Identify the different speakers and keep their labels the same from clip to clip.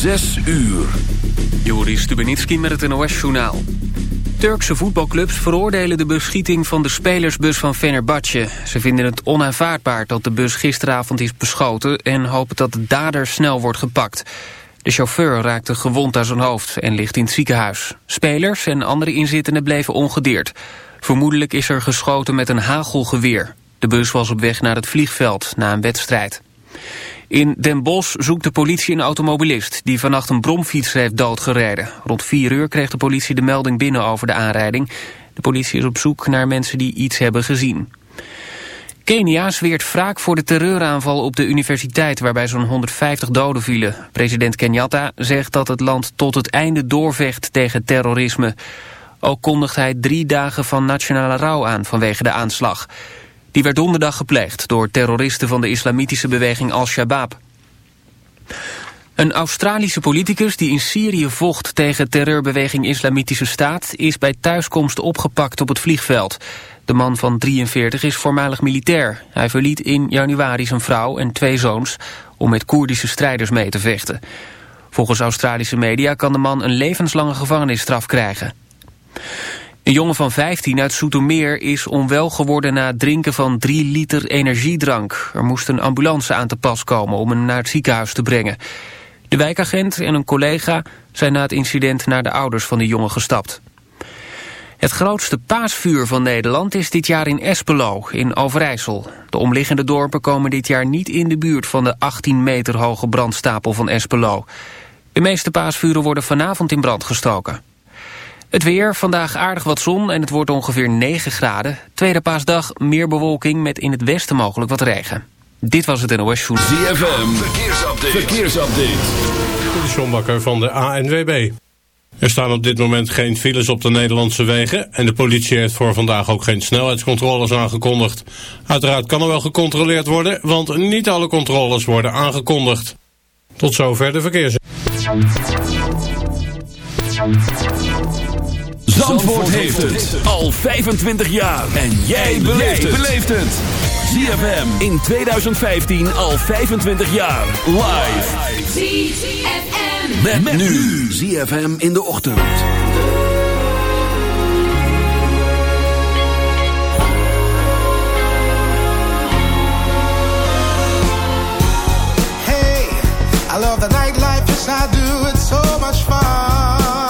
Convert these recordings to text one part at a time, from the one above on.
Speaker 1: Zes uur.
Speaker 2: Joris Stubenitski met het NOS-journaal. Turkse voetbalclubs veroordelen de beschieting van de spelersbus van Fenerbahce. Ze vinden het onaanvaardbaar dat de bus gisteravond is beschoten... en hopen dat de dader snel wordt gepakt. De chauffeur raakte gewond aan zijn hoofd en ligt in het ziekenhuis. Spelers en andere inzittenden bleven ongedeerd. Vermoedelijk is er geschoten met een hagelgeweer. De bus was op weg naar het vliegveld na een wedstrijd. In Den Bosch zoekt de politie een automobilist... die vannacht een bromfiets heeft doodgereden. Rond 4 uur kreeg de politie de melding binnen over de aanrijding. De politie is op zoek naar mensen die iets hebben gezien. Kenia zweert wraak voor de terreuraanval op de universiteit... waarbij zo'n 150 doden vielen. President Kenyatta zegt dat het land tot het einde doorvecht tegen terrorisme. Ook kondigt hij drie dagen van nationale rouw aan vanwege de aanslag... Die werd donderdag gepleegd door terroristen van de islamitische beweging Al-Shabaab. Een Australische politicus die in Syrië vocht tegen terreurbeweging Islamitische Staat... is bij thuiskomst opgepakt op het vliegveld. De man van 43 is voormalig militair. Hij verliet in januari zijn vrouw en twee zoons om met Koerdische strijders mee te vechten. Volgens Australische media kan de man een levenslange gevangenisstraf krijgen. Een jongen van 15 uit Soetermeer is onwel geworden na het drinken van 3 liter energiedrank. Er moest een ambulance aan te pas komen om hem naar het ziekenhuis te brengen. De wijkagent en een collega zijn na het incident naar de ouders van de jongen gestapt. Het grootste paasvuur van Nederland is dit jaar in Espelo, in Overijssel. De omliggende dorpen komen dit jaar niet in de buurt van de 18 meter hoge brandstapel van Espelo. De meeste paasvuren worden vanavond in brand gestoken. Het weer, vandaag aardig wat zon en het wordt ongeveer 9 graden. Tweede paasdag meer bewolking met in het westen mogelijk wat regen. Dit was het NOS Show.
Speaker 1: ZFM, verkeersupdate. verkeersupdate.
Speaker 3: De Sjombakker van de ANWB. Er staan op dit moment geen files op de Nederlandse wegen... en de politie heeft voor vandaag ook geen snelheidscontroles aangekondigd. Uiteraard kan er wel gecontroleerd worden... want niet alle controles worden aangekondigd. Tot zover de verkeers.
Speaker 1: Zandvoort, heeft het. al 25 jaar. En jij beleeft het. ZFM in 2015 al 25 jaar. Live.
Speaker 4: ZFM.
Speaker 1: Met, met nu. ZFM in de ochtend.
Speaker 5: Hey, I love the nightlife, yes I do. It's so much fun.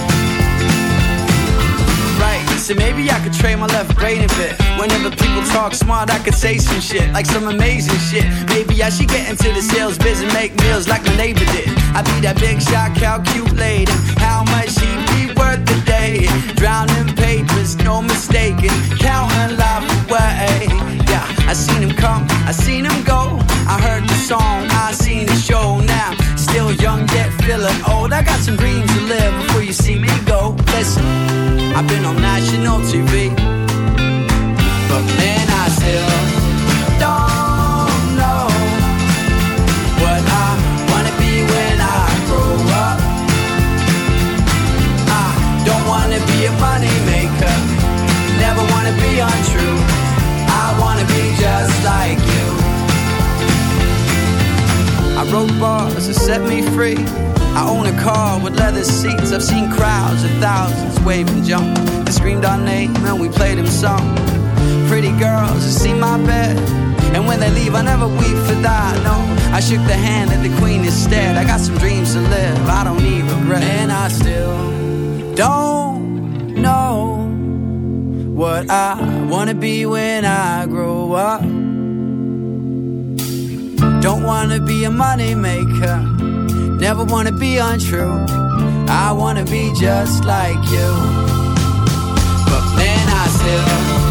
Speaker 6: So maybe I could trade my left brain a bit. Whenever people talk smart, I could say some shit, like some amazing shit. Maybe I should get into the sales biz and make meals like my neighbor did. I'd be that big shot, calculating how much he'd be worth a day. Drowning papers, no mistaking, counting life away. Yeah, I seen him come, I seen him go. I heard the song, I seen the show now. Still young yet feeling old. I got some dreams to live before you see me go. Listen, I've been on national TV, but man, I still don't know what I wanna be when I grow up. I don't wanna be a money maker, never wanna be untrue. I wanna be just like you. I wrote bars that set me free. I own a car with leather seats. I've seen crowds of thousands wave and jump. They screamed our name and we played them song. Pretty girls that see my bed. And when they leave, I never weep for that. No, I shook the hand of the queen instead. I got some dreams to live. I don't need regret. And I still don't know what I wanna be when I grow up. Don't wanna be a money maker. Never wanna be untrue. I wanna be just like you. But man, I still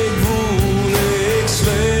Speaker 7: ik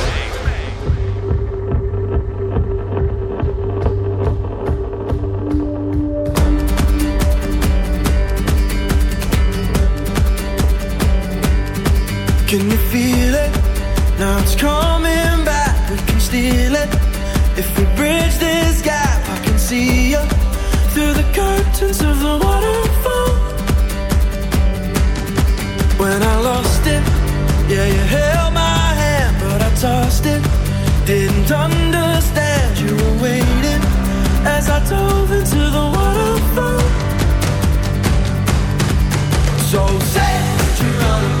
Speaker 8: So say you
Speaker 6: you're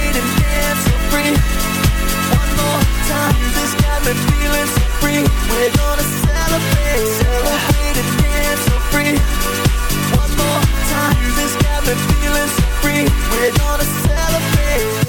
Speaker 6: free. One more time. Music's got me feeling so free. We're gonna celebrate, celebrate and dance free. One more time. Music's got me feeling so free. We're gonna celebrate.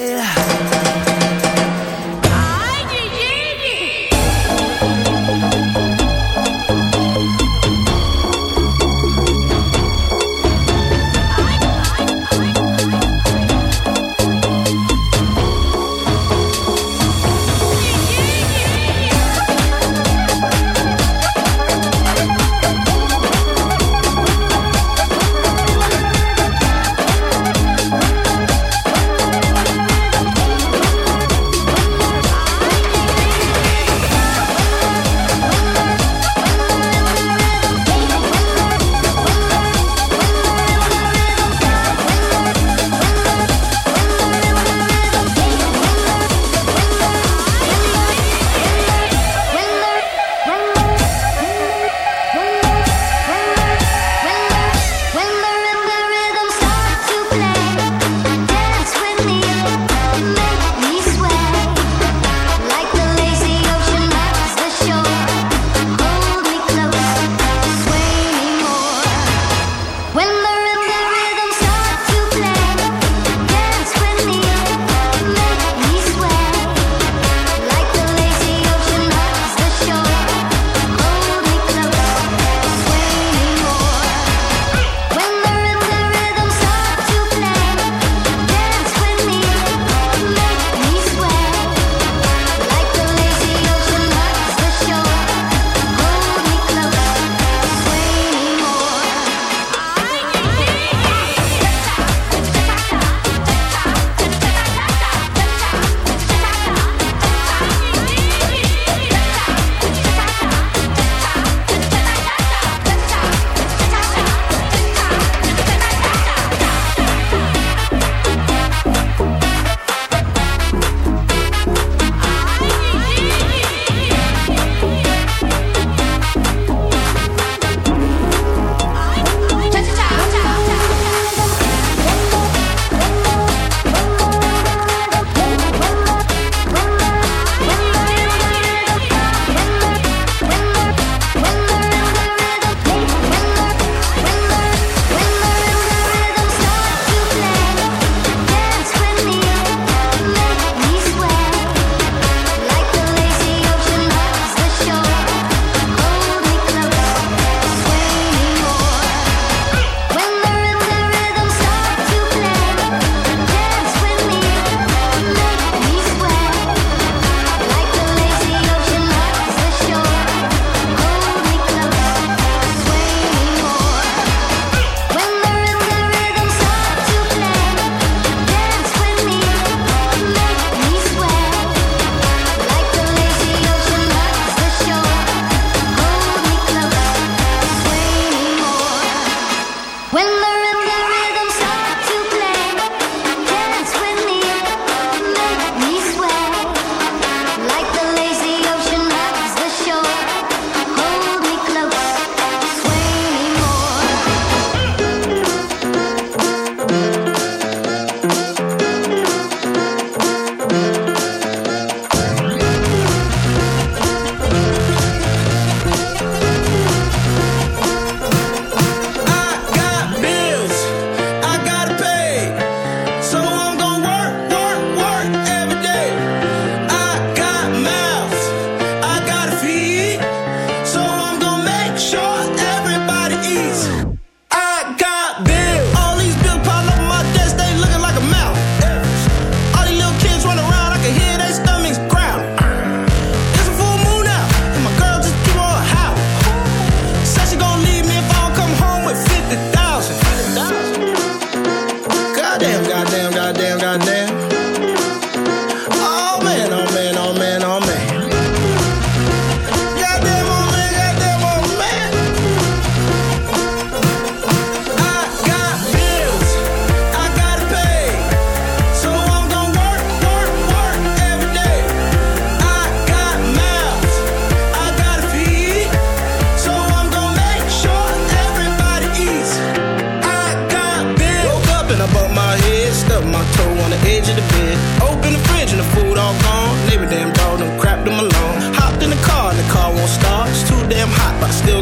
Speaker 4: my toe on the edge of the bed. Open the fridge and the food all gone. Every damn dog done crapped them alone. Hopped in the car and the car won't start. It's too damn hot, but I still